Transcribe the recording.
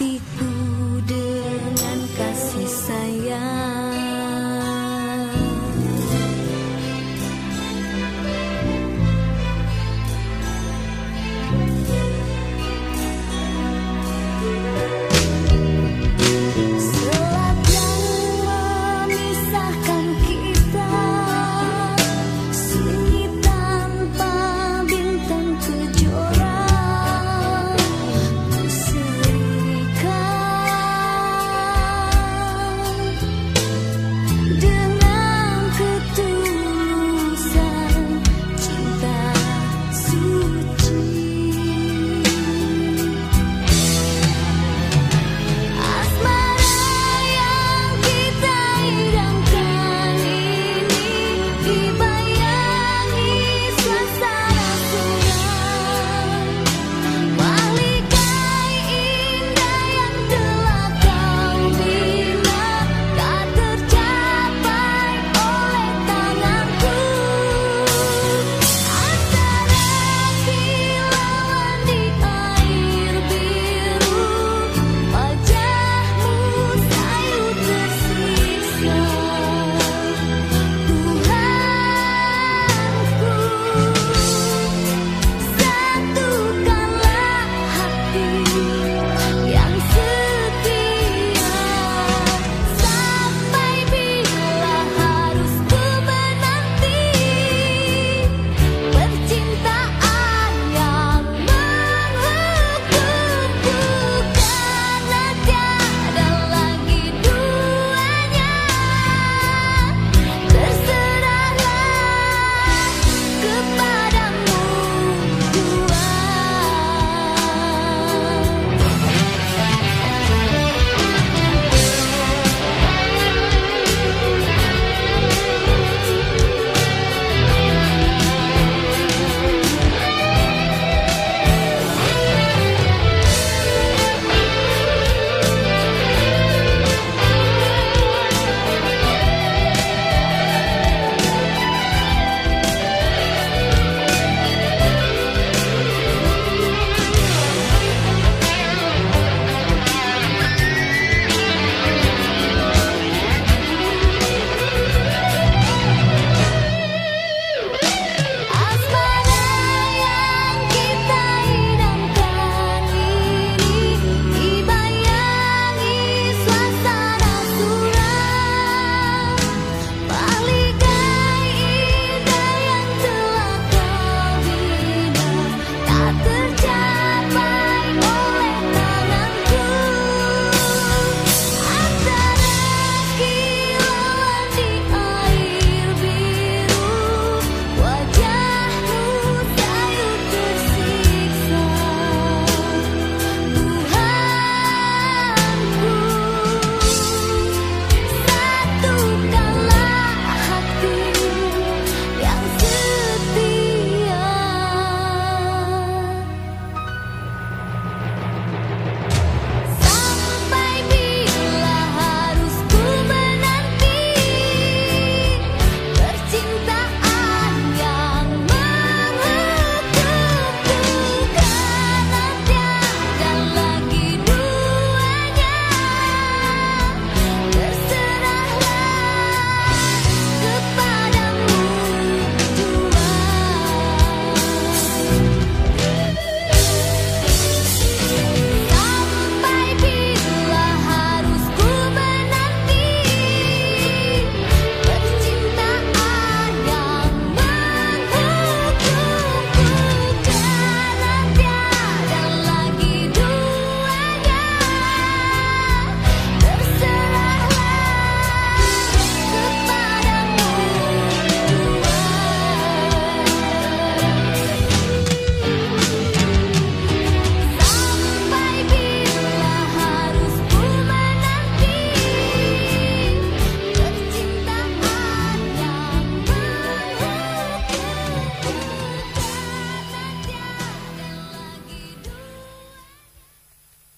ti.